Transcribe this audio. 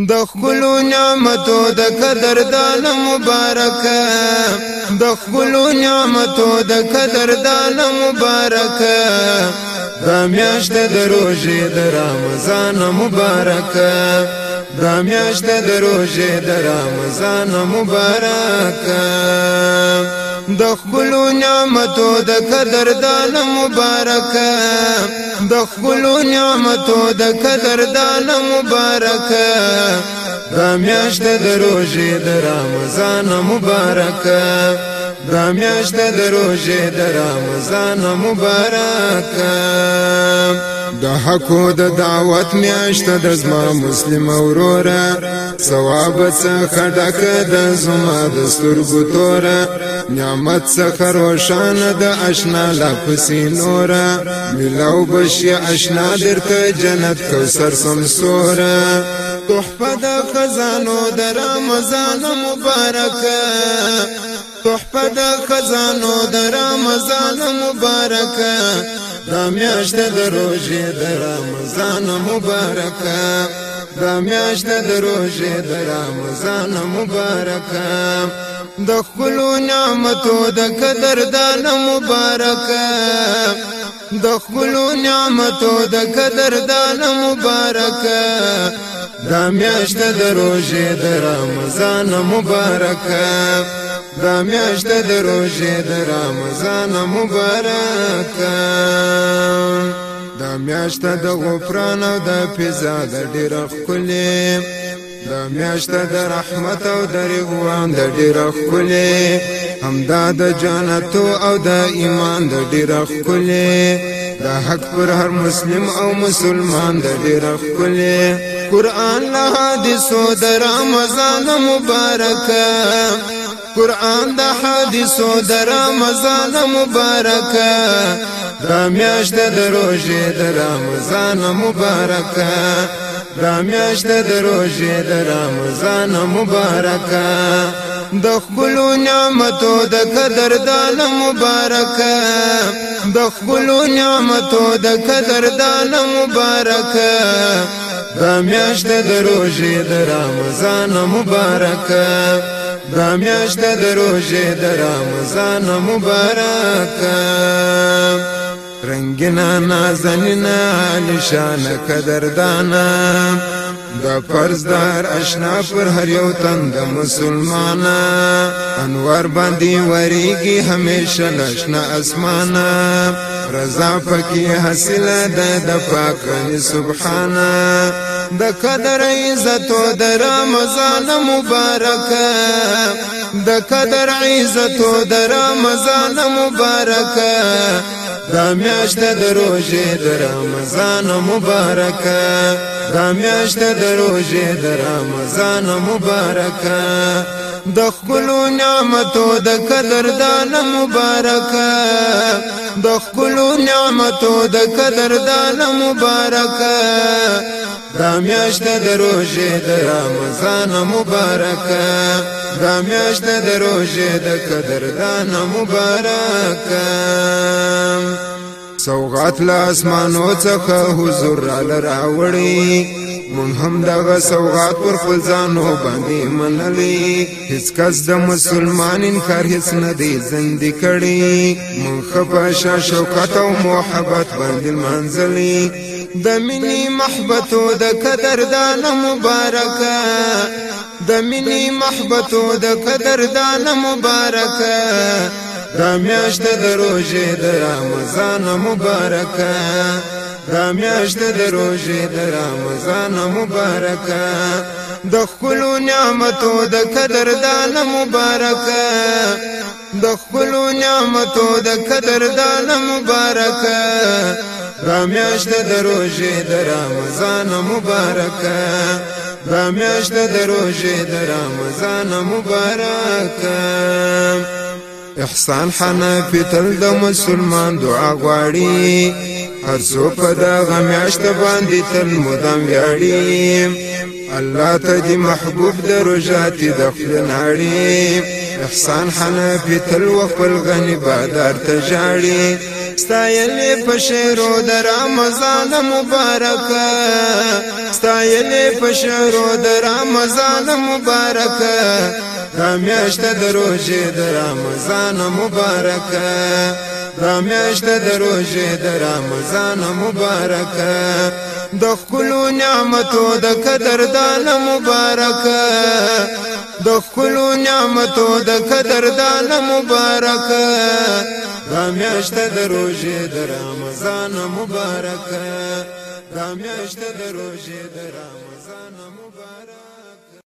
د خلو نعمتو د قدر دان مبارک د خلو نعمتو د قدر دان مبارک د میاشت د روزه د رمضان مبارک د میاشت د روزه د رمضان مبارک د خپل نعمتو د قدردان مبارک د خپل نعمتو د قدردان مبارک دا میاشت د روزې د رمضان مبارک دا میاشت د روزې د رمضان مبارک د حقو د دعوت میاشت د زما مسلم اورورا ثواب څخه ډک د زما د سترګو تورا نعمت څخه روشان د آشنا لا پسې نورا ملو بشي آشنا درته جنت کوثر سمسورا تحفه د خزانو د رمضان مبارک تحفه د خزانو د رمضان مبارک دا میاشت د روزې د رمضان مبارک دا میاشت د روزې د رمضان مبارک د خپلو نعمتو د قدر دان مبارک د خپلو نعمتو د قدر دان مبارک دا میاشت د روزې د رمضان مبارکه دا میاشت د روزې د رمضان مبارکه دا میاشت د غفران او د فضا د ډیر خلک دا میاشت د رحمت او د رضوان د ډیر خلې همدا د جنت او د ایمان د ډیر خلې د حق پر هر مسلم او مسلمان د ډیر خلې قران له حدیثو د رمضان مبارک قران د حدیثو د رمضان مبارک د میاشت د روزه د رمضان مبارک دا میاشت د روزې د رمضان مبارکه د خپل نعمتو د قدر دان مبارکه د خپل نعمتو د قدر دان مبارکه دا میاشت د روزې د رمضان مبارکه دا میاشت د روزې د رمضان مبارکه رنگینا نازنینا نشانه قدردانا دا فرض دار اشنا پر هر یو تن د مسلمانا انوار باندې وریږي همیشه لشنا اسمانا رضا پکې حاصله ده د پاک سبحانا د قدر عزت او د رمضان مبارک د قدر عزت او د رمضان مبارک دا میاشت د روزې د رمضان مبارکه دا میاشت د روزې د رمضان مبارکه د خپل نعمتو د قدردان مبارکه د خپل نعمتو د قدردان مبارکه دا میاشت د روزې د رمضان مبارکه دا میاشت د روزې د قدردان مبارکه سوغات له اسمانو څخه حضور را لراوړي مون هم دغه سوغات پر خپل ځانو باندې منلي هیڅ کس د مسلمان انکار هیڅ نه دی زندې کړي مون خپه شا شوکت او محبت باندې منزلي د منی محبتو د قدر دان مبارکه د منی محبتو د قدر دان مبارکه دا میاشت د روزې د رمضان مبارکه دا میاشت د روزې د رمضان مبارکه د خلو نعمتو د قدر دان مبارکه د خلو نعمتو د قدر دان مبارکه دا میاشت د روزې د رمضان مبارکه دا میاشت د روزې د رمضان مبارکه احسان حنفی تل د مسلمان دعا غواړي هر څو په دغه میاشت باندې تل مدام ویاړي الله ته دې محبوب د روژاتې د خپل ناړي احسان حنفی تل وخپل غني بادار ته ژاړي ستایل په شعرو د رمضان مبارک ستایل په شعرو د رمضان مبارک دا میاشت د روزې د رمضان مبارکه دا میاشت د روزې د رمضان مبارکه د خلو نعمتو د قدر دان مبارکه د خلو نعمتو د قدر دان مبارکه دا میاشت د روزې د رمضان مبارکه دا میاشت د روزې د رمضان مبارکه